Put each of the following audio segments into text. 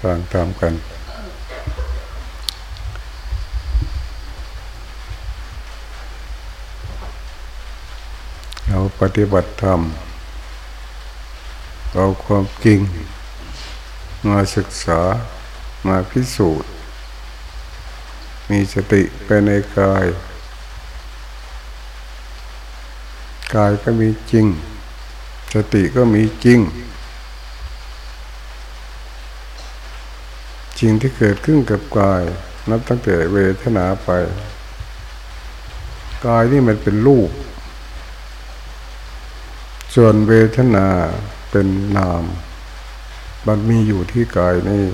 ฟังตามกัน เราปฏิบัติธรรมเอาความจริง มาศึกษามาพิสูจน์ มีสติไปในกาย กายก็มีจริง สติก็มีจริง สิ่งที่เกิดขึ้นกับกาย นับตั้งแต่เวทนาไป กายนี่มันเป็นรูป ส่วนเวทนาเป็นนาม มันมีอยู่ที่กายนี่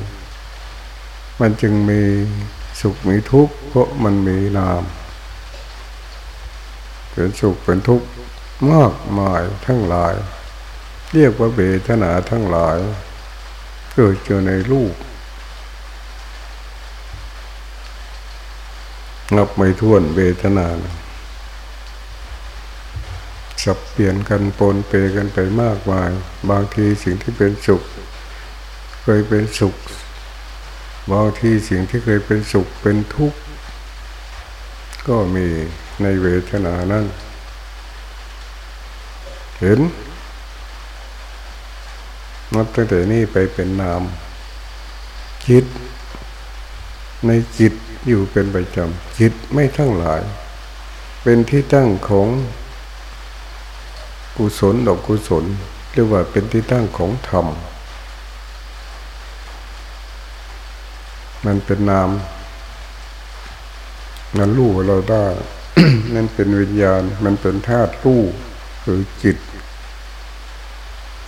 มันจึงมีสุขมีทุกข์เพราะมันมีนาม เป็นสุขเป็นทุกข์มากมายทั้งหลาย เรียกว่าเวทนาทั้งหลาย เกิดเจอในรูป นับไม่ท้วนเวทนาสับเปลี่ยนกันปนเปกันไปมากมาย บางทีสิ่งที่เป็นสุข เคยเป็นสุข บางทีสิ่งที่เคยเป็นสุขเป็นทุกข์ ก็มีในเวทนานั้น เห็นนับตั้งแต่นี้ไปเป็นนามคิดในจิต อยู่เป็นประจำจิตไม่ทั้งหลาย เป็นที่ตั้งของกุศลดอกกุศลเรียกว่าเป็นที่ตั้งของธรรม มันเป็นนามนั้นรู้เราได้นั่นเป็นวิญญาณ มันเป็นธาตุรู้คือจิต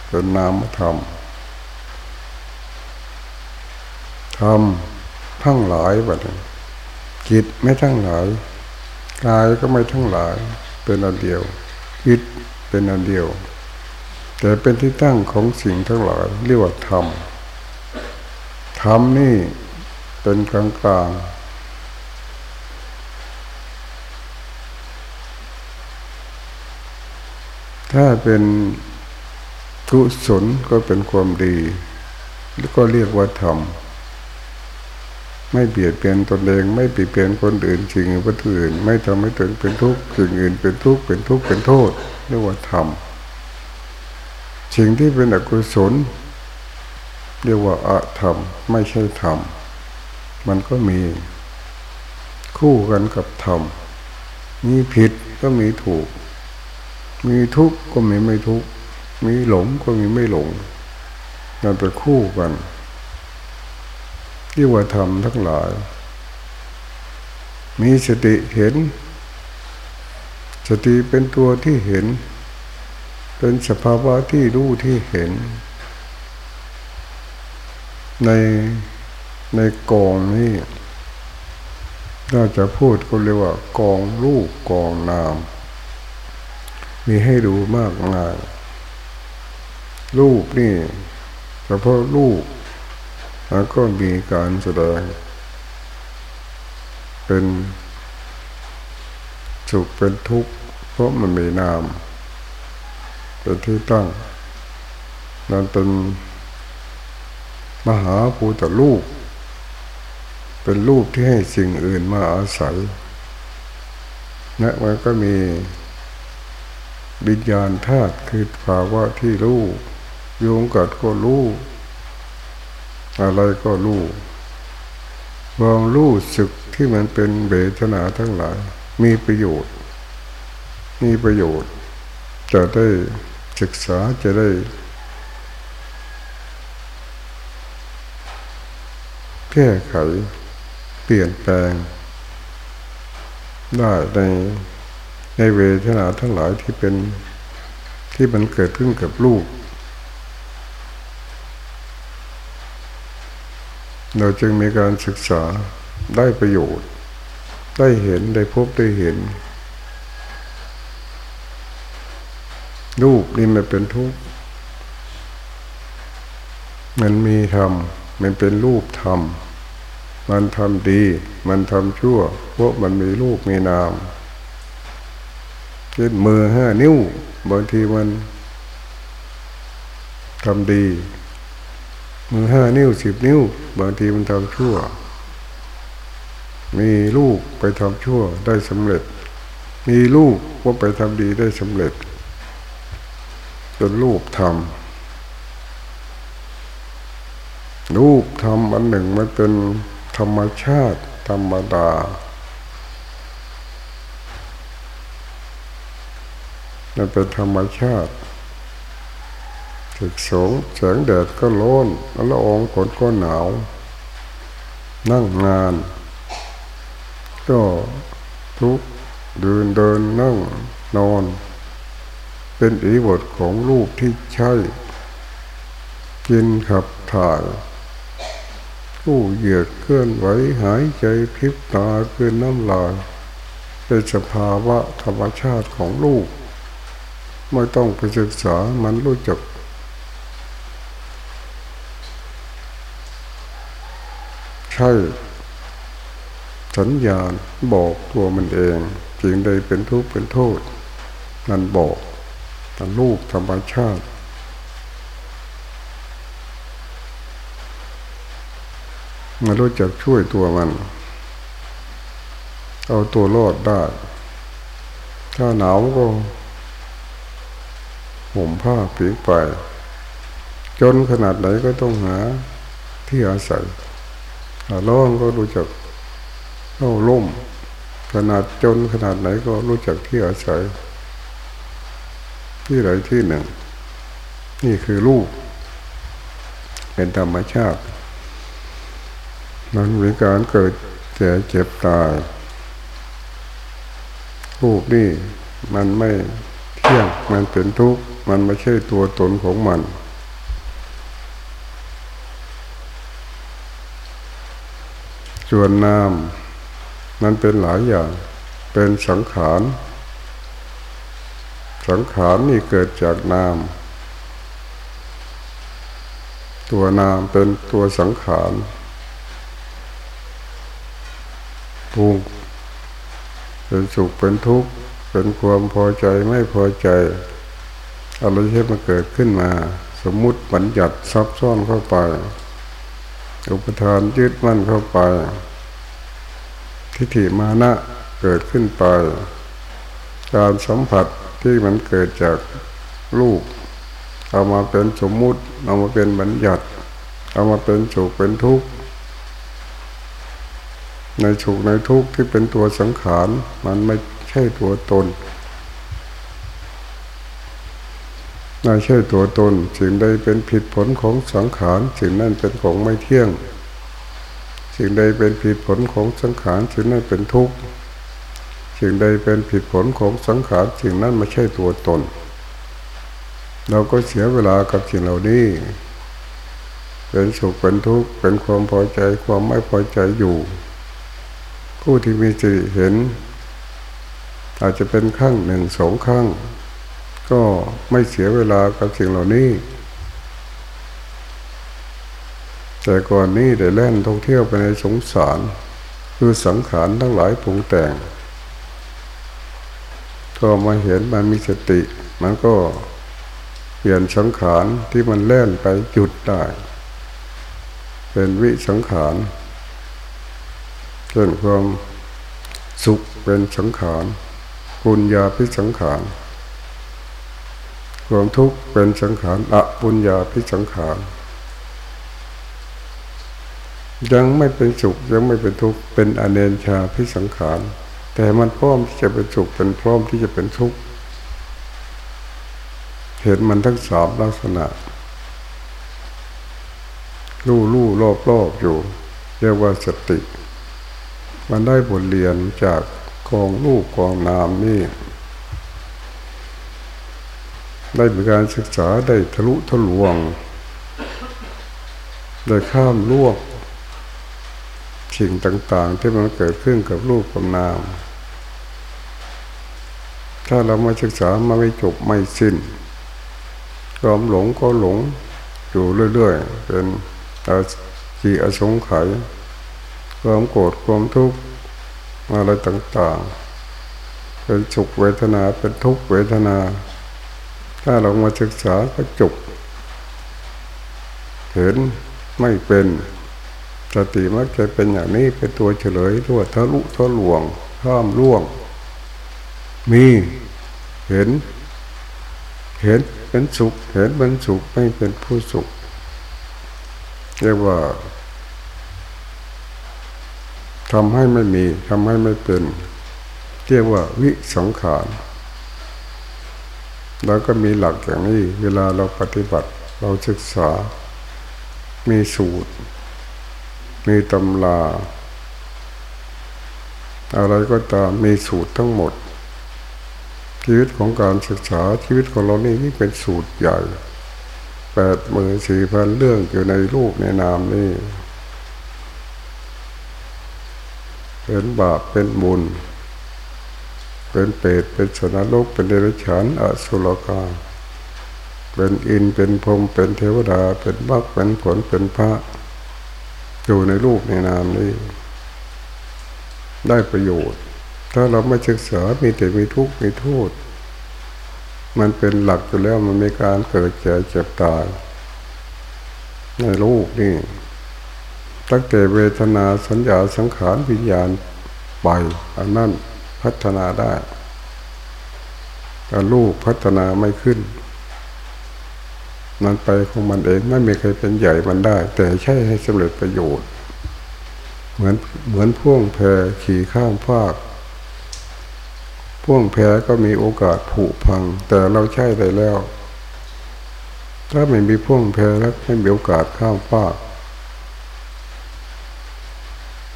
เป็นนามธรรมธรรมทั้งหลายแบบนี้ จิตไม่ทั้งหลายกายก็ไม่ทั้งหลายเป็นอันเดียวจิตเป็นอันเดียว แต่เป็นที่ตั้งของสิ่งทั้งหลายเรียกว่าธรรมธรรมนี่เป็นกลางกลางถ้าเป็นกุศลก็เป็นความดี แล้วก็เรียกว่าธรรม ไม่เบียดเบียนตนเอง ไม่เบียดเบียนคนอื่นสิ่งอื่น ไม่ทำให้ตนเป็นทุกข์สิ่งอื่นเป็นทุกข์เป็นทุกข์เป็นโทษเรียกว่าธรรมสิ่งที่เป็นอกุศลเรียกว่าอะธรรมไม่ใช่ธรรมมันก็มีคู่กันกับธรรมมีผิดก็มีถูก มีทุกข์ก็มีไม่ทุกข์มีหลงก็มีไม่หลงมันเป็นคู่กัน ที่ว่าธรรมทั้งหลาย มีสติเห็น สติเป็นตัวที่เห็น เป็นสภาวะที่รู้ที่เห็น ในในกองนี้ถ้าจะพูดก็เรียกว่ากองรูปกองนาม มีให้ดูมากมายรูปนี่เฉพาะรูป แล้วก็มีการแสดง เป็นสุขเป็นทุกข์เพราะมันมีนามเป็นที่ตั้งนั่นเป็นมหาภูตลูกเป็นรูปที่ให้สิ่งอื่นมาอาศัยและมันก็มีวิญญาณธาตุคือภาวะที่รู้โยงกัดก็รู้ อะไรก็รู้วางรู้สึกที่มันเป็นเบทนาทั้งหลาย มีประโยชน์ มีประโยชน์ จะได้ศึกษาจะได้ แก้ไข เปลี่ยนแปลง ได้ในในเวทนาทั้งหลายที่เป็นที่มันเกิดขึ้นกับลูก เราจึงมีการศึกษาได้ประโยชน์ ได้เห็นได้พบได้เห็น รูปนี่มันเป็นทุกข์มันมีธรรมมันเป็นรูปธรรม มันทำดี มันทำชั่ว เพราะมันมีรูปมีนามเช่นมือห้านิ้วบางทีมันทำดี มือห้านิ้วสิบนิ้ว บางทีมันทำชั่ว มีลูกไปทำชั่วได้สำเร็จ มีลูกว่าไปทำดีได้สำเร็จ จนลูกทำลูกทำอันหนึ่งมันเป็นธรรมชาติธรรมดามันเป็นธรรมชาติ ถึกสงแสงแดดก็ร้อนละอองฝนก็หนาว นั่งงาน ก็ทุกเดินเดินนั่งนอน เป็นอีบทของรูปที่ใช่ กินขับถ่ายผู้เหยียดเคลื่อนไหวหายใจพริบตาคืนน้ำลายเป็นสภาวะธรรมชาติของลูก ไม่ต้องไปศึกษามันรู้จัก ช่สัญญาณบอกตัวมันเองสิ่งใดเป็นทุกข์เป็นโทษ มันบอกมันลูกธรรมชาติมันรู้จักช่วยตัวมัน เอาตัวรอดได้ ถ้าหนาวก็ห่มผ้าผีไป จนขนาดไหนก็ต้องหาที่อาศัย ร้อนก็รู้จักเข้าร่ม ขนาดจนขนาดไหนก็รู้จักที่อาศัย ที่ไหนที่หนึ่ง นี่คือลูก เป็นธรรมชาติ มันมีการเกิดแก่เจ็บตายรูปนี่มันไม่เที่ยงมันเป็นทุกข์ มันไม่ใช่ตัวตนของมัน ส่วนนามมันเป็นหลายอย่าง เป็นสังขาร สังขารนี่เกิดจากนาม ตัวนามเป็นตัวสังขารปุงเป็นสุขเป็นทุกข์เป็นความพอใจไม่พอใจอะไรที่มันเกิดขึ้นมา สมมุติบัญญัติซับซ้อนเข้าไป อุปทานยึดมั่นเข้าไป ทิฏฐิมานะเกิดขึ้นไป การสัมผัสที่มันเกิดจากรูปเอามาเป็นสมมุติ เอามาเป็นบัญญัติ เอามาเป็นสุขเป็นทุกข์ ในสุขในทุกข์ที่เป็นตัวสังขาร มันไม่ใช่ตัวตน ไม่ใช่ตัวตนสิ่งใดเป็นผิดผลของสังขารสิ่งนั้นเป็นของไม่เที่ยง สิ่งใดเป็นผิดผลของสังขารสิ่งนั้นเป็นทุกข์สิ่งใดเป็นผิดผลของสังขารสิ่งนั้นไม่ใช่ตัวตน เราก็เสียเวลากับสิ่งเหล่านี้ เป็นสุขเป็นทุกข์เป็นความพอใจความไม่พอใจอยู่ ผู้ที่มีจิตเห็น อาจจะเป็นข้างหนึ่งสองข้าง ก็ไม่เสียเวลากับสิ่งเหล่านี้ แต่ก่อนนี้ได้แล่นท่องเที่ยวไปในสงสาร คือสังขารทั้งหลายปรุงแต่ง ก็มาเห็นมันมีสติ มันก็เปลี่ยนสังขารที่มันแล่นไปหยุดได้ เป็นวิสังขารเกินความสุขเป็นสังขารปุญญาพิสังขาร ความทุกข์เป็นสังขารอปุญญาพิสังขาร ยังไม่เป็นสุขยังไม่เป็นทุกข์เป็นอเนนชาพิสังขาร แต่มันพร้อมที่จะเป็นสุขเป็นพร้อมที่จะเป็นทุกข์เห็นมันทั้งสามลักษณะลู่ลู่รอบรอบอยู่ เรียกว่าสติ มันได้บทเรียนจากกองลูกกองนามนี่ ได้มีการศึกษาได้ทะลุทะลวง ได้ข้ามล่วงสิ่งต่างๆ ที่มันเกิดขึ้นกับรูปกับนาม ถ้าเรามาศึกษามาไม่จบไม่สิ้นความหลงก็หลงอยู่เรื่อยๆ เป็นอาจีอสงไขยความโกรธความทุกข์อะไรต่างๆ เป็นสุขเวทนาเป็นทุกขเวทนา ถ้าเรามาศึกษาก็จบเห็นไม่เป็นสติมักจะเป็นอย่างนี้เป็นตัวเฉลยตัวทะลุทะลวงข้ามล่วง มีเห็น เห็นเป็นสุข เห็นเป็นสุขไม่เป็นผู้สุข เรียกว่าทำให้ไม่มีทำให้ไม่เป็น เรียกว่าวิสังขาร แล้วก็มีหลักอย่างนี้ เวลาเราปฏิบัติเราศึกษา มีสูตร มีตำราอะไรก็ตามมีสูตรทั้งหมด ชีวิตของการศึกษาชีวิตของเรานี่นี่เป็นสูตรใหญ่แปดหมื่นสี่พันเรื่องอยู่ในรูปในนามนี่เป็นบาปเป็นบุญ เป็นเปรตเป็นสนรกเป็นเดรัจฉานอสุรกาเป็นอินเป็นพรมเป็นเทวดา เป็นบักเป็นผลเป็นพระอยู่ในรูปในนามนี้ได้ประโยชน์ ถ้าเราไม่ศึกษา มีแต่มีทุกข์มีโทษ มันเป็นหลักอยู่แล้วมันมีการเกิดแก่เจ็บตายในรูปนี่ตั้งแต่เวทนาสัญญาสังขารวิญญาณไปอันนั้น พัฒนาได้แต่ลูกพัฒนาไม่ขึ้น มันไปของมันเองไม่มีใครเป็นใหญ่มันได้ แต่ใช่ให้สำเร็จประโยชน์ เหมือนเหมือนพ่วงแพขี่ข้ามภาคพ่วงแพก็มีโอกาสผุพัง แต่เราใช่ได้แล้ว ถ้าไม่มีพ่วงแพแล้วไม่มีโอกาสข้ามภาค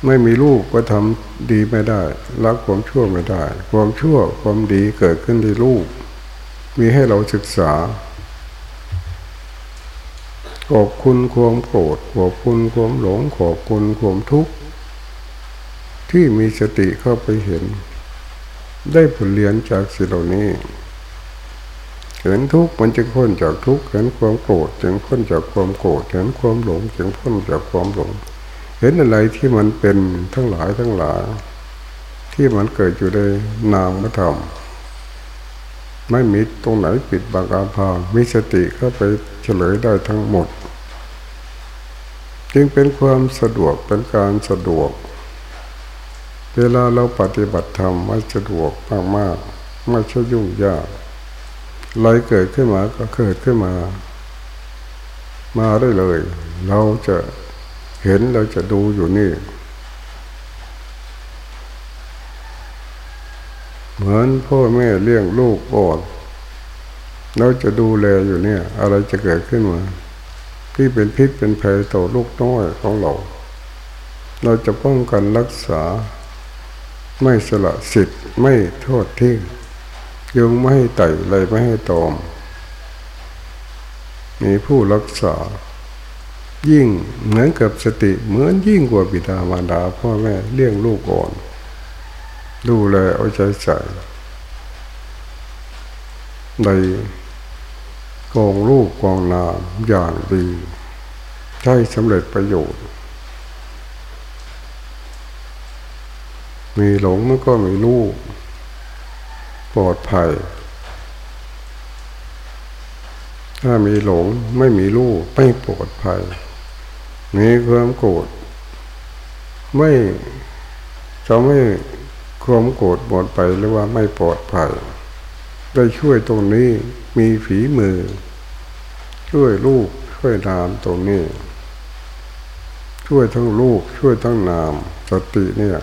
ไม่มีลูกก็ทำดีไม่ได้รักความชั่วไม่ได้ ความชั่วความดีเกิดขึ้นที่ลูก มีให้เราศึกษาขอบคุณความโกรธขอบคุณความหลงขอบคุณความทุกข์ ที่มีสติเข้าไปเห็น ได้ผลเรียนจากสิ่งเหล่านี้เห็นทุกข์มันจึงพ้นจากทุกข์เห็นความโกรธจึงพ้นจากความโกรธเห็นความหลงจึงพ้นจากความหลง ห็นอะไรที่มันเป็นทั้งหลายทั้งหลาย ที่มันเกิดอยู่ในนามธรรมไม่มีตรงไหนปิดบังอาภามีสติเข้าไปเฉลยได้ทั้งหมด จึงเป็นความสะดวกเป็นการสะดวก เวลาเราปฏิบัติธรรมไม่สะดวกมากๆไม่ใช่ยุ่งยากอะไรเกิดขึ้นมาก็เกิดขึ้นมา มาได้เลย เราจะ เห็นเราจะดูอยู่นี่ เหมือนพ่อแม่เลี้ยงลูกอ่อนเราจะดูแลอยู่เนี่ย อะไรจะเกิดขึ้นมา ที่เป็นพิษเป็นภัยต่อลูกน้อยของเรา เราจะป้องกันรักษา ไม่สละสิทธิ์ไม่โทษทิ้งยังไม่ให้ไต่อะไรไม่ให้ตอมมีผู้รักษา ยิ่งเหมือนกับสติเหมือนยิ่งกว่าบิดามารดาพ่อแม่เลี้ยงลูกก่อน ดูแลเอาใจใส่ในกองลูกกองนามอย่างดีใช้สำเร็จประโยชน์ มีหลงมันก็มีลูก ปลอดภัย ถ้ามีหลงไม่มีลูกไม่ปลอดภัย มีความโกรธไม่จะไม่ความโกรธหมดไปหรือว่าไม่ปลอดภัยได้ช่วยตรงนี้มีฝีมือ ช่วยลูกช่วยนามตรงนี้ ช่วยทั้งลูกช่วยทั้งนามสติเนี่ย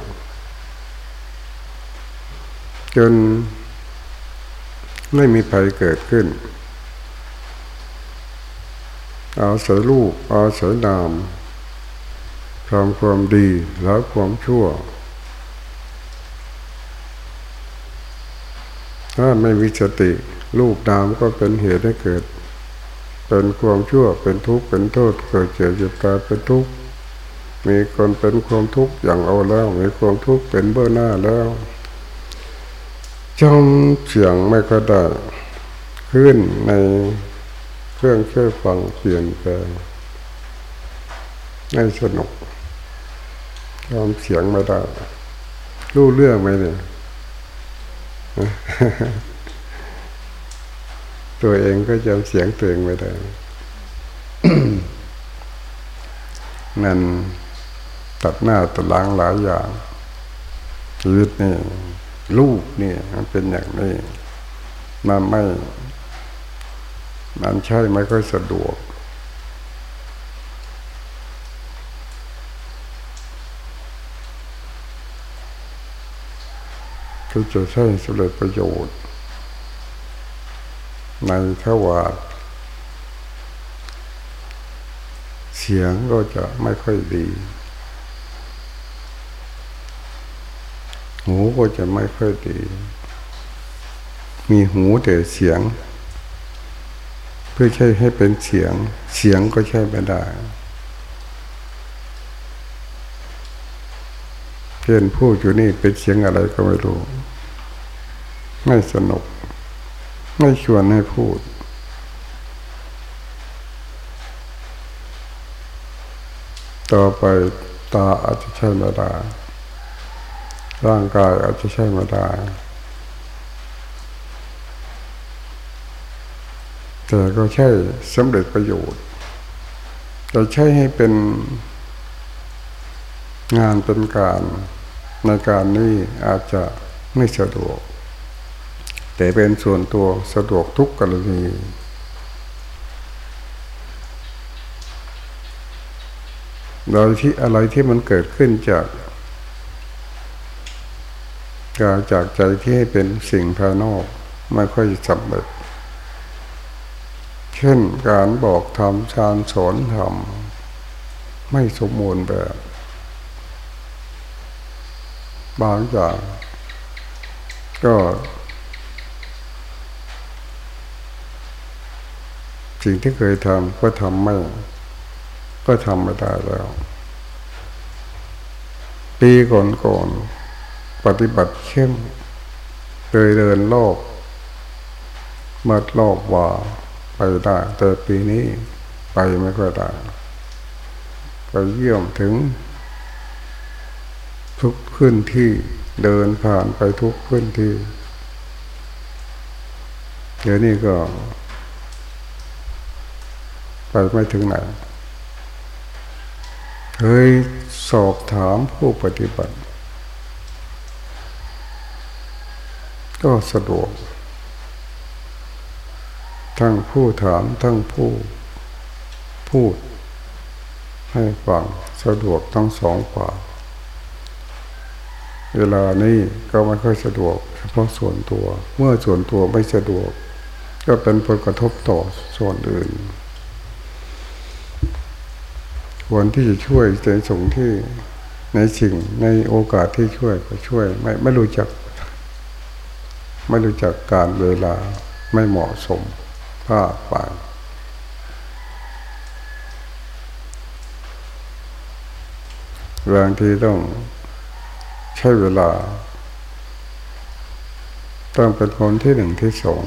จนไม่มีภัยเกิดขึ้น อาศัยลูกอาศัยนาม ทำความดีละความชั่ว ถ้าไม่มีสติลูกนามก็เป็นเหตุให้เกิด เป็นความชั่วเป็นทุกข์เป็นโทษเกิดเจ็บเจ็บตายเป็นทุกข์มีคนเป็นความทุกข์อย่างเอาแล้วมีความทุกข์เป็นเบื้องหน้าแล้วจำเสียงไม่ก็ได้ขึ้นในเครื่องเชื่อฟังเปลี่ยนแปลงให้สนุก ยอมเสียงไม่ได้รู้เรื่องไหมเนี่ยตัวเองก็จำเสียงตัวเองไม่ได้มันตัดหน้าตัดหลังหลายอย่างชีวิตนี่ลูกนี่มันเป็นอย่างนี้มันไม่มันใช่ไม่ค่อยสะดวก คือจะใช้สำเร็จประโยชน์ ในขวาดเสียงก็จะไม่ค่อยดี หูก็จะไม่ค่อยดี มีหูแต่เสียง เพื่อใช้ให้เป็นเสียง เสียงก็ใช้ไม่ได้เพื่อนพูดอยู่นี่เป็นเสียงอะไรก็ไม่รู้ ไม่สนุก ไม่ชวนให้พูด ต่อไปตาอาจจะใช่ไม่ได้ร่างกายอาจจะใช่ไม่ได้แต่ก็ใช่สำเร็จประโยชน์จะใช้ให้เป็นงานเป็นการในการนี้อาจจะไม่สะดวก แต่เป็นส่วนตัวสะดวกทุกกรณีโดยที่อะไรที่มันเกิดขึ้นจากการจากใจที่ให้เป็นสิ่งภายนอกไม่ค่อยสำเร็จเช่นการบอกทำชานสอนทำไม่สมบูรณ์แบบ บางอย่างก็ สิ่งที่เคยทำก็ทำไม่ ก็ทำไม่ได้แล้ว ปีก่อนๆปฏิบัติเข้มเคยเดินโลกมัดรอบว่าไปได้ แต่ปีนี้ไปไม่ค่อยได้ไปเยี่ยมถึง ทุกพื้นที่เดินผ่านไปทุกพื้นที่ เดี๋ยวนี้ก็ ไปไม่ถึงไหนเคยสอบถามผู้ปฏิบัติ ก็สะดวก ทั้งผู้ถามทั้งผู้พูด ให้ฟังสะดวกทั้งสองฝ่ายเวลานี้ก็ไม่ค่อยสะดวก เฉพาะส่วนตัว เมื่อส่วนตัวไม่สะดวก ก็เป็นผลกระทบต่อส่วนอื่น ควรที่จะช่วยในส่งที่ในสิ่งในโอกาสที่ช่วยก็ช่วย ไม่ไม่รู้จัก ไม่รู้จักการเวลาไม่เหมาะสมพลาดไปบางทีต้องใช้เวลา ต้องเป็นคนที่หนึ่งที่สอง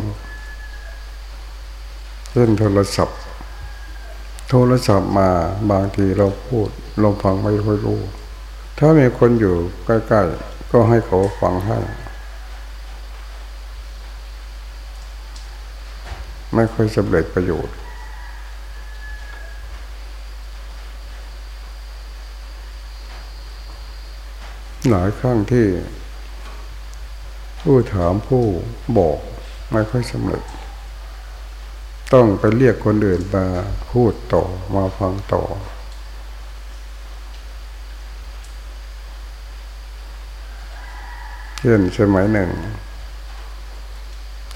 เล่นโทรศัพท์ โทรศัพท์มาบางทีเราพูดเราฟังไม่ค่อยรู้ ถ้ามีคนอยู่ใกล้ๆ ก็ให้เขาฟังให้ไม่ค่อยสำเร็จประโยชน์ หลายครั้งที่ผู้ถามผู้บอกไม่ค่อยสำเร็จ ต้องไปเรียกคนอื่นมาพูดต่อมาฟังต่อ เช่นสมัยหนึ่ง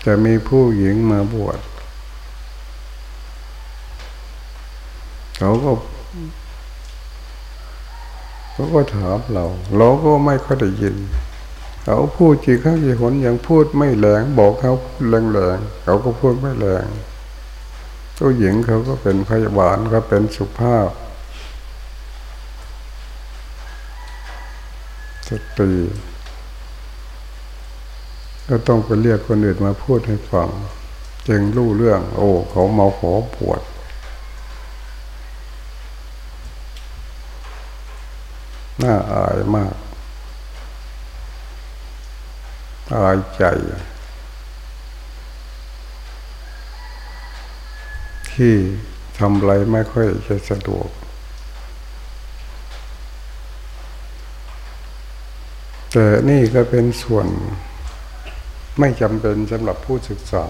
จะมีผู้หญิงมาบวชเขาก็เขาก็ถามเรา เราก็ไม่ค่อยได้ยิน เขาพูดจีข้างจีหนยังพูดไม่แรง บอกเขาแรงแรงเขาก็พูดไม่แรง ตัวหญิงเขาก็เป็นพยาบาลก็เป็นสุภาพสตรีก็ต้องไปเรียกคนอื่นมาพูดให้ฟังจึงรู้เรื่อง โอ้ เขาเมาขอปวด น่าอายมาก อายใจ ที่ทำไรไม่ค่อยจะสะดวก แต่นี่ก็เป็นส่วนไม่จำเป็นสำหรับผู้ศึกษา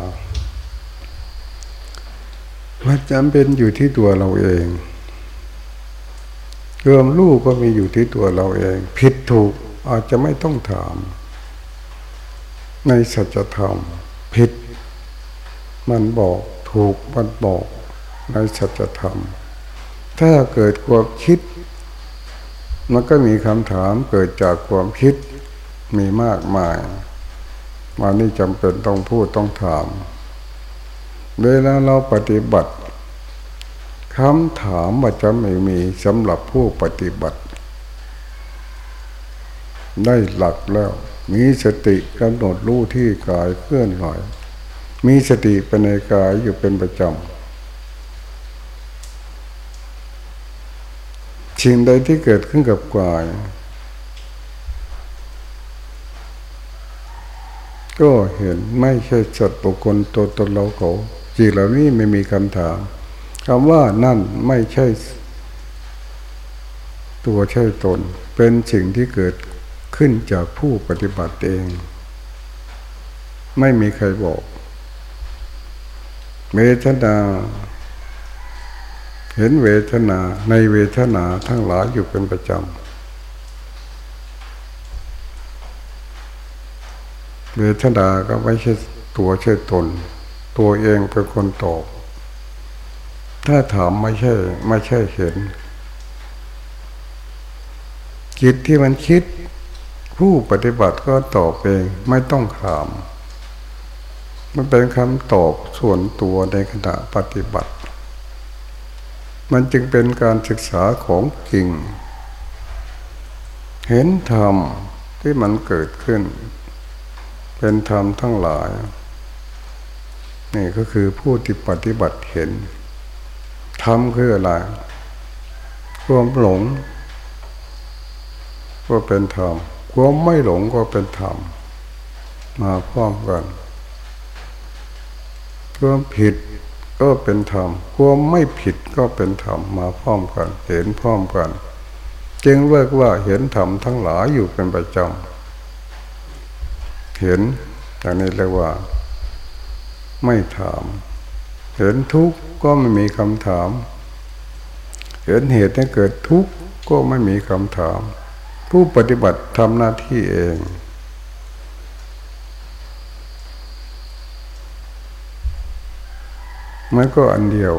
ว่าจำเป็นอยู่ที่ตัวเราเองเรื่องลู่ก็มีอยู่ที่ตัวเราเอง ผิดถูกอาจจะไม่ต้องถาม ในสัจธรรมผิด มันบอกถูกมันบอก ในสัจธรรม ถ้าเกิดความคิด มันก็มีคำถามเกิดจากความคิดมีมากมายมานี่จำเป็นต้องพูดต้องถาม เวลาเราปฏิบัติคำถามว่าจะไม่มีสำหรับผู้ปฏิบัติ ได้หลักแล้ว มีสติกำหนดรู้ที่กายเคลื่อนไหวมีสติเป็นในกายอยู่เป็นประจำ สิ่งใดที่เกิดขึ้นกับกาย ก็เห็นไม่ใช่สัตว์บุคคลตัวตนเราเขาสิ่งเหล่านี้ไม่มีคำถามคำว่านั่นไม่ใช่ ตัวใช่ตน เป็นสิ่งที่เกิดขึ้นจากผู้ปฏิบัติเอง ไม่มีใครบอกเวทนา เห็นเวทนาในเวทนาทั้งหลายอยู่เป็นประจำเวทนาก็ไม่ใช่ตัวใช่ตน ตัวเองเป็นคนตอบถ้าถามไม่ใช่ ไม่ใช่เห็น จิตที่มันคิด ผู้ปฏิบัติก็ตอบเองไม่ต้องถาม มันเป็นคำตอบส่วนตัวในขณะปฏิบัติ มันจึงเป็นการศึกษาของจริง เห็นธรรมที่มันเกิดขึ้น เป็นธรรมทั้งหลาย นี่ก็คือผู้ที่ปฏิบัติเห็น ธรรมคืออะไรความหลง ก็เป็นธรรมความไม่หลงก็เป็นธรรมมาพร้อมกันความผิด ก็เป็นธรรมความไม่ผิดก็เป็นธรรมมาพร้อมกัน เห็นพร้อมกัน จึงเรียกว่าเห็นธรรมทั้งหลายอยู่เป็นประจำเห็นอย่างนี้เรียกว่า ไม่ถาม เห็นทุกข์ก็ไม่มีคำถาม เห็นเหตุให้เกิดทุกข์ก็ไม่มีคำถาม ผู้ปฏิบัติทำหน้าที่เอง มันก็อันเดียว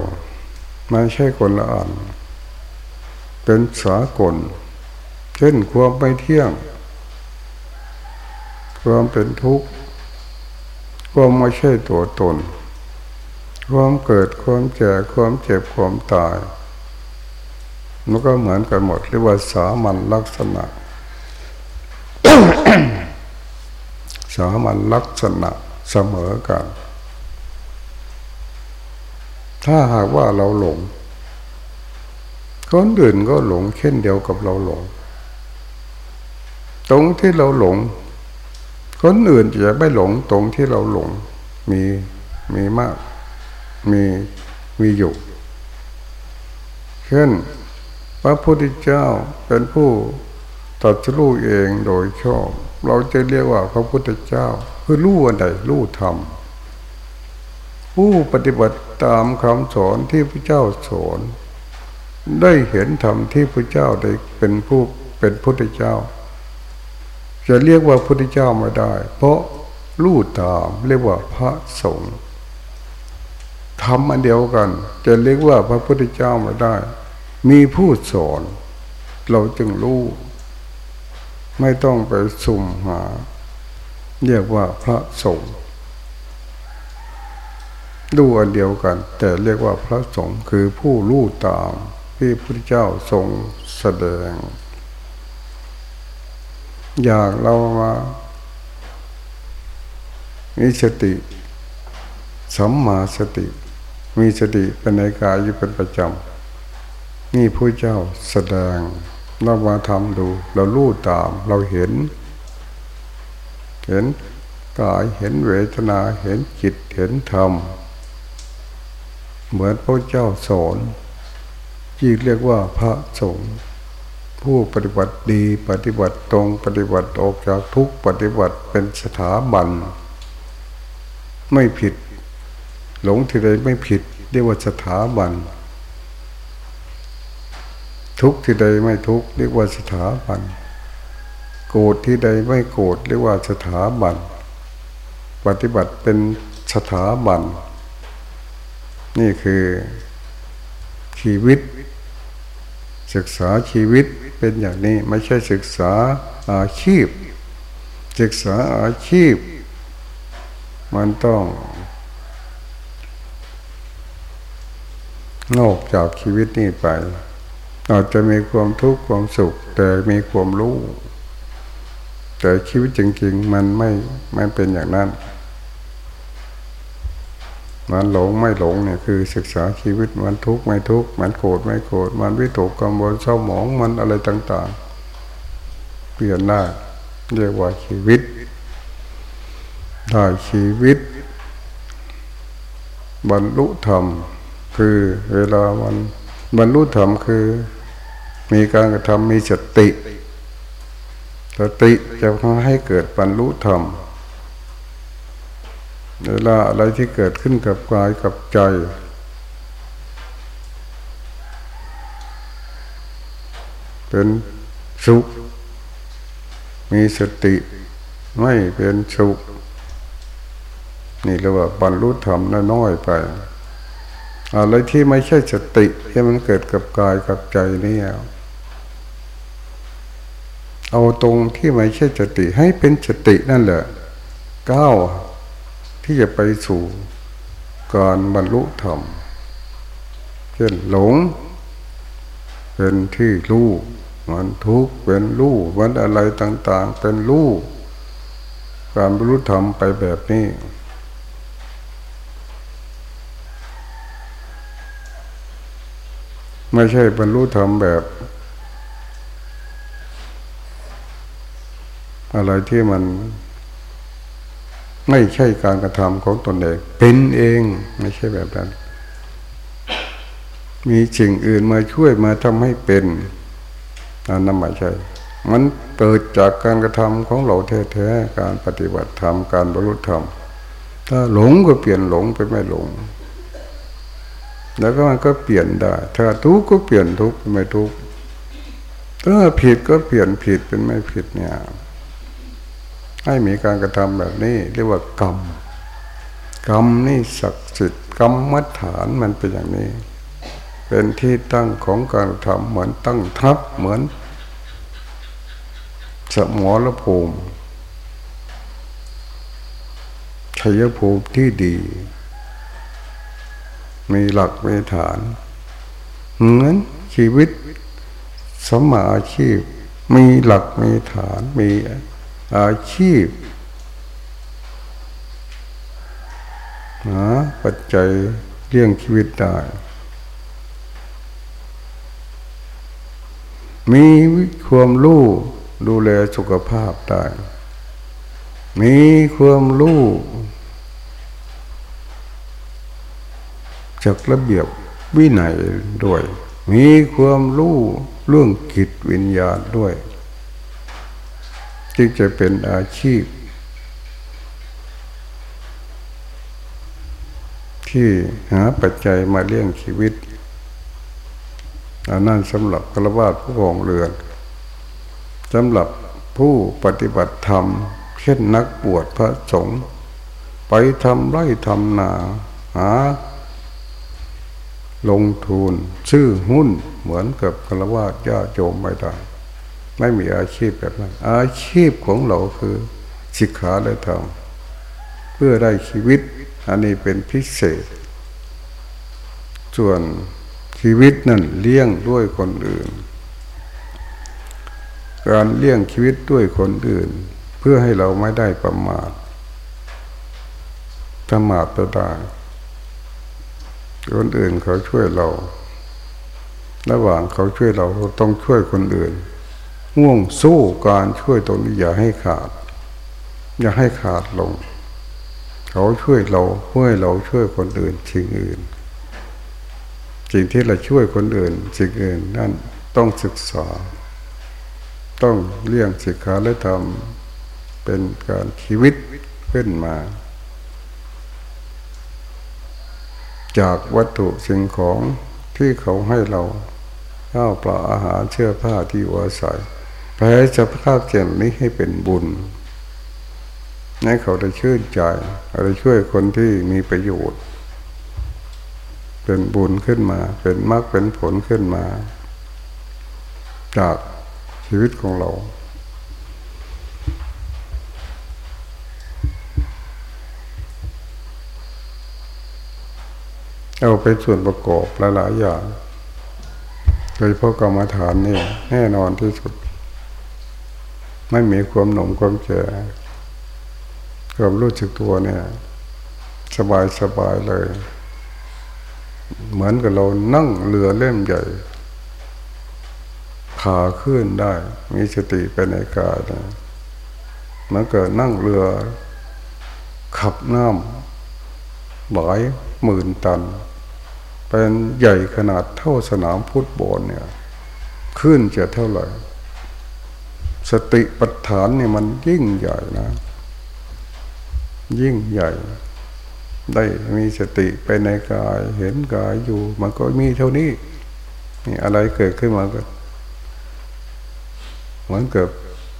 ไม่ใช่คนละอัน เป็นสากล เช่นความไม่เที่ยง ความเป็นทุกข์ ความไม่ใช่ตัวตน ความเกิดความแก่ความเจ็บความตาย มันก็เหมือนกันหมดเรียกว่าสามัญลักษณะ สามัญลักษณะเสมอกัน ถ้าหากว่าเราหลง คนอื่นก็หลงเช่นเดียวกับเราหลง ตรงที่เราหลง คนอื่นจะไม่หลงตรงที่เราหลง มีมีมาก มีมีอยู่ เช่น พระพุทธเจ้าเป็นผู้ตัดสู้เองโดยชอบ เราจะเรียกว่าพระพุทธเจ้า คือรู้อะไรรู้ธรรมผู้ปฏิบัติ ตามคำสอนที่พระเจ้าสอนได้เห็นธรรมที่พระเจ้าได้เป็นผู้เป็นพุทธเจ้า จะเรียกว่าพุทธเจ้าไม่ได้ เพราะรู้ตามเรียกว่าพระสงฆ์ทำอันเดียวกัน จะเรียกว่าพระพุทธเจ้ามาได้ มีผู้สอน เราจึงรู้ ไม่ต้องไปสุ่มหา เรียกว่าพระสงฆ์ ดูอันเดียวกัน แต่เรียกว่าพระสงฆ์คือผู้รู้ตามที่พระพุทธเจ้าทรงแสดง อยากเรามามีสติสัมมาสติ มีสติเป็นในกายอยู่เป็นประจำนี่ผู้เจ้าแสดงเรามาทำดู เราลู่ตามเราเห็น เห็นกายเห็นเวทนาเห็นจิตเห็นธรรม เหมือนพระเจ้าสอนที่เรียกว่าพระสงฆ์ผู้ปฏิบัติดีปฏิบัติตรงปฏิบัติออกจากทุกปฏิบัติเป็นสถาบัน ไม่ผิด หลงที่ใดไม่ผิด เรียกว่าสถาบัน ทุกที่ใดไม่ทุกเรียกว่าสถาบัน โกรธที่ใดไม่โกรธเรียกว่าสถาบัน ปฏิบัติเป็นสถาบัน นี่คือชีวิต ศึกษาชีวิตเป็นอย่างนี้ไม่ใช่ศึกษาอาชีพ ศึกษาอาชีพ มันต้องนอกจากชีวิตนี้ไป อาจจะมีความทุกข์ความสุข แต่มีความรู้ แต่ชีวิตจริง ๆ มันไม่ไม่เป็นอย่างนั้น มันหลงไม่หลงเนี่ยคือศึกษาชีวิตมันทุกข์ไม่ทุกข์มันโกรธไม่โกรธมันวิตกกังวลเศร้าหมองมันอะไรต่าง ๆ เปลี่ยนได้เรียกว่าชีวิตได้ชีวิต บรรลุธรรม คือเวลามันบรรลุธรรมคือ มีการกระทำมีสติสติจะทำให้เกิดบรรลุธรรม เวลาอะไรที่เกิดขึ้นกับกายกับใจ เป็นสุข มีสติไม่เป็นสุข นี่เรียกว่าบรรลุธรรมน้อยไปอะไรที่ไม่ใช่สติที่มันเกิดกับกายกับใจนี่เอาตรงที่ไม่ใช่สติให้เป็นสตินั่นแหละก้าว ที่จะไปสู่การบรรลุธรรม เช่นหลง เป็นที่รู้มันทุกข์เป็นรู้มันอะไรต่าง ๆ เป็นรู้การบรรลุธรรมไปแบบนี้ไม่ใช่บรรลุธรรมแบบ อะไรที่มัน ไม่ใช่การกระทำของตนเอง เป็นเองไม่ใช่แบบนั้น มีสิ่งอื่นมาช่วยมาทำให้เป็นอันนั้นไม่ใช่ มันเกิดจากการกระทำของเราแท้ๆการปฏิบัติธรรมการบรรลุธรรม ถ้าหลงก็เปลี่ยนหลงไปไม่หลง แล้วก็มันก็เปลี่ยนได้ ถ้าทุกข์ก็เปลี่ยนทุกข์ไม่ทุกข์ถ้าผิดก็เปลี่ยนผิดเป็นไม่ผิดเนี่ย ให้มีการกระทำแบบนี้ เรียกว่ากรรมกรรมนี่ศักดิ์สิทธิ์กรรมมัฐานมันเป็นอย่างนี้ เป็นที่ตั้งของการทำเหมือนตั้งทับเหมือน สมอละภูมิชัยภูมิที่ดี มีหลักมีฐาน เหมือนชีวิตสมาอาชีพ มีหลักมีฐานมี อาชีพหาปัจจัยเลี้ยงชีวิตได้ มีความรู้ดูแลสุขภาพได้ มีความรู้จากระเบียบวินัยด้วย มีความรู้เรื่องกิจวิญญาณด้วย จึงจะเป็นอาชีพ ที่หาปัจจัยมาเลี้ยงชีวิตอันนั้นสำหรับกระบาดผู้ของเรือนสำหรับผู้ปฏิบัติธรรม เช่นนักบวชพระสงฆ์ไปทำไร่ทำนาหา ลงทุนซื้อหุ้นเหมือนกับคารวะญาโจมไม่ได้ ไม่มีอาชีพแบบนั้น อาชีพของเราคือศิกขาและธรรมเพื่อได้ชีวิต อันนี้เป็นพิเศษ ส่วนชีวิตนั่นเลี้ยงด้วยคนอื่น การเลี้ยงชีวิตด้วยคนอื่น เพื่อให้เราไม่ได้ประมาทประมาทตัวได้คนอื่นเขาช่วยเรา ระหว่างเขาช่วยเราเราต้องช่วยคนอื่น ง่วงสู้การช่วยตรงนี้อย่าให้ขาด อย่าให้ขาดลง เขาช่วยเราเพื่อเราช่วยคนอื่นสิ่งอื่นสิ่งที่เราช่วยคนอื่นสิ่งอื่นนั่นต้องศึกษา ต้องเลี่ยงสิกขาและทำเป็นการชีวิตขึ้นมา จากวัตถุสิ่งของที่เขาให้เราข้าวปลาอาหารเชื้อผ้าที่อยู่อาศัย แปลสภาพเช่นนี้ให้เป็นบุญให้เขาได้ชื่นใจได้ช่วยคนที่มีประโยชน์ เป็นบุญขึ้นมา เป็นมรรคเป็นผลขึ้นมา จากชีวิตของเราเอาเป็นส่วนประกอบหลายๆอย่าง โดยเพราะกรรมฐานนี่แน่นอนที่สุด ไม่มีความหนุ่มความแก่ความรู้สึกตัวเนี่ย สบายสบายเลย เหมือนกับเรานั่งเรือเล่มใหญ่ขาขึ้นได้ มีสติไปในกายนะมันเกิดนั่งเรือ ขับน้ำหลายหมื่นตัน เป็นใหญ่ขนาดเท่าสนามฟุตบอลเนี่ย ขึ้นจะเท่าไหร่ สติปัฏฐานนี่มันยิ่งใหญ่นะ ยิ่งใหญ่ ได้มีสติไปในกายเห็นกายอยู่ มันก็มีเท่านี้นี่อะไรเกิดขึ้นมาก็เหมือนกับ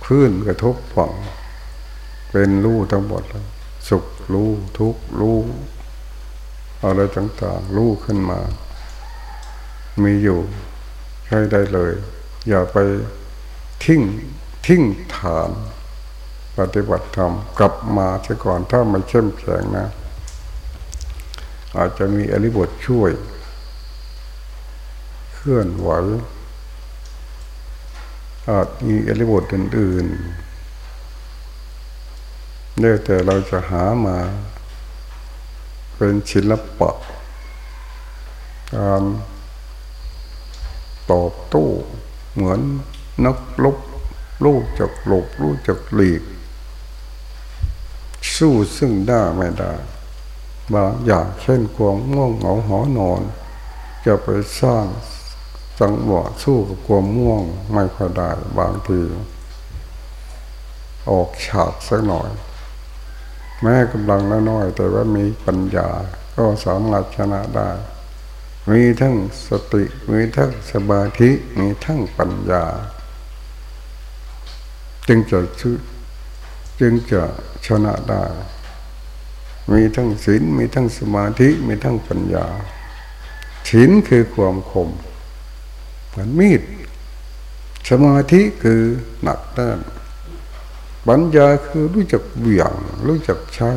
คลื่นกระทบฝั่ง เป็นรู้ทั้งหมดเลยสุขรู้ทุกรู้อะไรต่างๆรู้ขึ้นมา มีอยู่ใช้ได้เลย อย่าไปทิ้ง ทิ้งฐานปฏิบัติธรรมกลับมาเสียก่อนถ้ามันเข้มแข็งนะ อาจจะมีอริบทช่วย เคลื่อนไหวอาจมีอริบทอื่นๆเนี่ยแต่เราจะหามาเป็นศิลปะ การตอบโต้เหมือนนักลบ รู้จักหลบรู้จักหลีก สู้ซึ่งได้ไม่ได้บางอย่างเช่นความง่วงเหงาหอนอน จะไปสร้างจังหวะสู้กับความม่วงไม่ค่อยได้บางทีออกฉากสักหน่อย แม้กำลังน้อยแต่ว่ามีปัญญาก็สามารถชนะได้ มีทั้งสติ มีทั้งสมาธิ มีทั้งปัญญา จึงจะชื่อจึงจะชนะได้ มีทั้งศีลมีทั้งสมาธิมีทั้งปัญญาศีลคือความคมเหมือนมีด สมาธิคือหนักแน่นปัญญาคือรู้จักเบี่ยงรู้จักใช้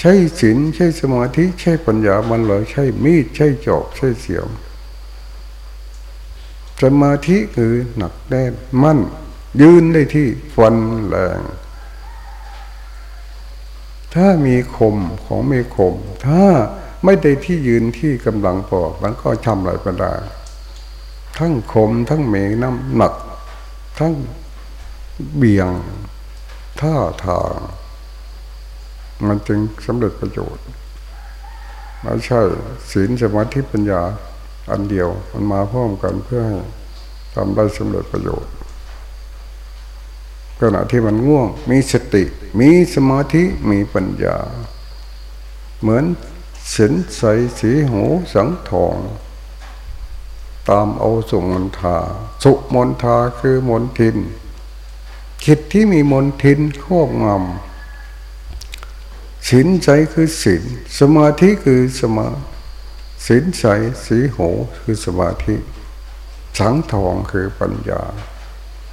ใช้ศีลใช้สมาธิใช้ปัญญามันเลยใช้มีดใช้จอบใช้เสียมสมาธิคือหนักแน่นมั่น ยืนได้ที่ฟันแรงถ้ามีคมของมีคม ถ้าไม่ได้ที่ยืนที่กำลังพอมันก็ทำอะไรก็ได้ ทั้งคมทั้งเมน้ำหนัก ทั้งเบี่ยง ท่าทาง มันจึงสำเร็จประโยชน์ไม่ใช่ศีลสมาธิปัญญาอันเดียว มันมาพร้อมกันเพื่อให้ทำได้สำเร็จประโยชน์ ขณะที่มันง่วง มีสติ มีสมาธิมีปัญญา เหมือนสินใสสีหูสังทอง ตามเอาสุมนทา สุมนทาคือมนทินคิดที่มีมนทินครอบงำสินใจคือสินสมาธิคือสมาสินใจสีโหคือสมาธิ สังทองคือปัญญา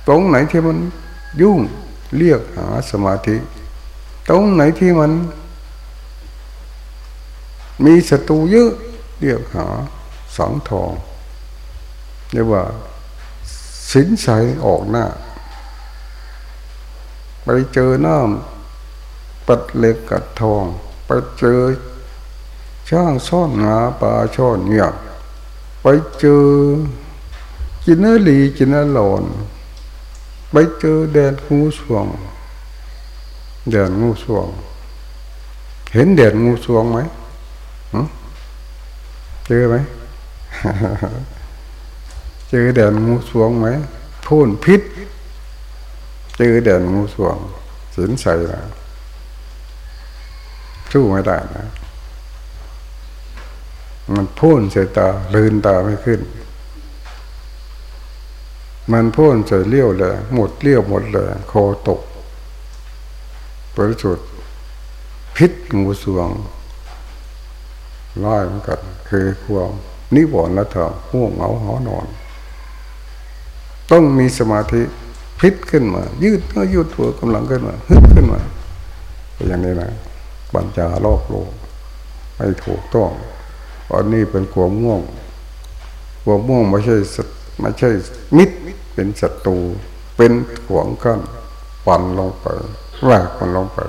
ตรงไหนที่มัน ยุ่งเรียกหาสมาธิ ตรงไหนที่มัน มีศัตรูเยอะเรียกหาสังทองเรียกว่า สินใสออกหน้า ไปเจอน้ำปัดเหล็กกัดทอง ไปเจอช่างซ่อนงาปลาช่อนเหยียบไปเจอจินเนอรีจินเนอหลอน ไปเจอแดนงูสวงแดนงูสวง เห็นแดนงูสวงไหมเจอไหมเจอแดดงูสวงไหมพ่นพิษ เจอแดนงูสวงสินใส่นะสู้ไม่ได้นะ มันพ่นใส่ตาลืนตาไม่ขึ้น มันพ่นใส่เลี้ยวเลยหมดเลี้ยวหมดเลยคอตกบริสุทธิ์พิษงูสวงร้ายเหมือนกันคือความนิวรณ์ละธรรมห่วงเหงาหอนอน ต้องมีสมาธิพิษขึ้นมา ยืดก็ยืดตัวกำลังขึ้นมาฮึดขึ้นมาอย่างนี้นะปัญญาโลกโลกไม่ถูกต้องอันนี้เป็นความง่วงความง่วงไม่ใช่ไม่ใช่มิตร เป็นศัตรูเป็นขวางกั้นปั่นลงไปลากมันลงไป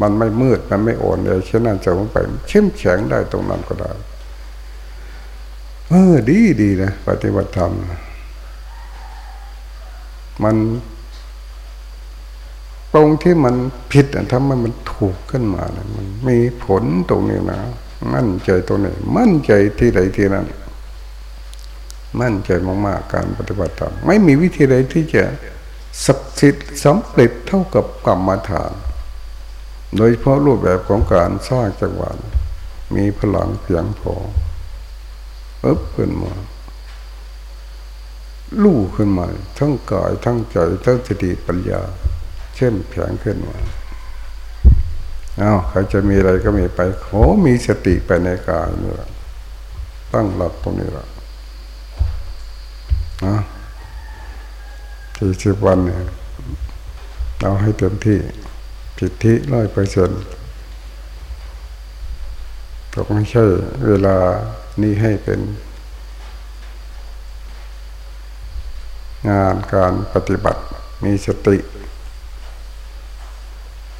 มันไม่มืดมันไม่อ่อนเลยเช่นนั้นจะลงไปเข้มแข็งได้ตรงนั้นก็ได้เออดีดีนะปฏิบัติธรรม มันตรงที่มันผิดทำให้มันถูกขึ้นมานะมันมีผลตรงนี้นะ มั่นใจตรงนี้ มั่นใจที่ใดที่นั้น มั่นใจมากๆการปฏิบัติธรรมไม่มีวิธีใดที่จะศักสิทธิ์สำเร็จเท่ากับกรรมฐาน โดยเฉพาะรูปแบบของการสร้างจังหวะมีพลังเพียงพอเอ๊บขึ้นมาลู่ขึ้นมา ทั้งกายทั้งใจทั้งสติปัญญาเข้มแข็งขึ้นมาอ้าวใครจะมีอะไรก็มีไปขอมีสติไปในกายนี่แหละตั้งหลักตรงนี้แหละ นะสี่สิบวันเนี่ยเอาให้เต็มที่ผิที่ร้อยเปอร์เซ็นต์ก็ไม่ใช่เวลานี้ให้เป็น งานการปฏิบัติมีสติ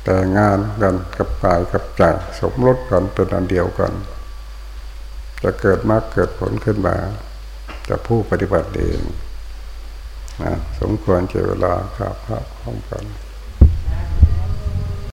แต่งานกันกับกายกับใจสมรสกันเป็นอันเดียวกัน จะเกิดมากเกิดผลขึ้นมา จะผู้ปฏิบัติเองนะสมควรเจเวลาครับครับพร้อมกัน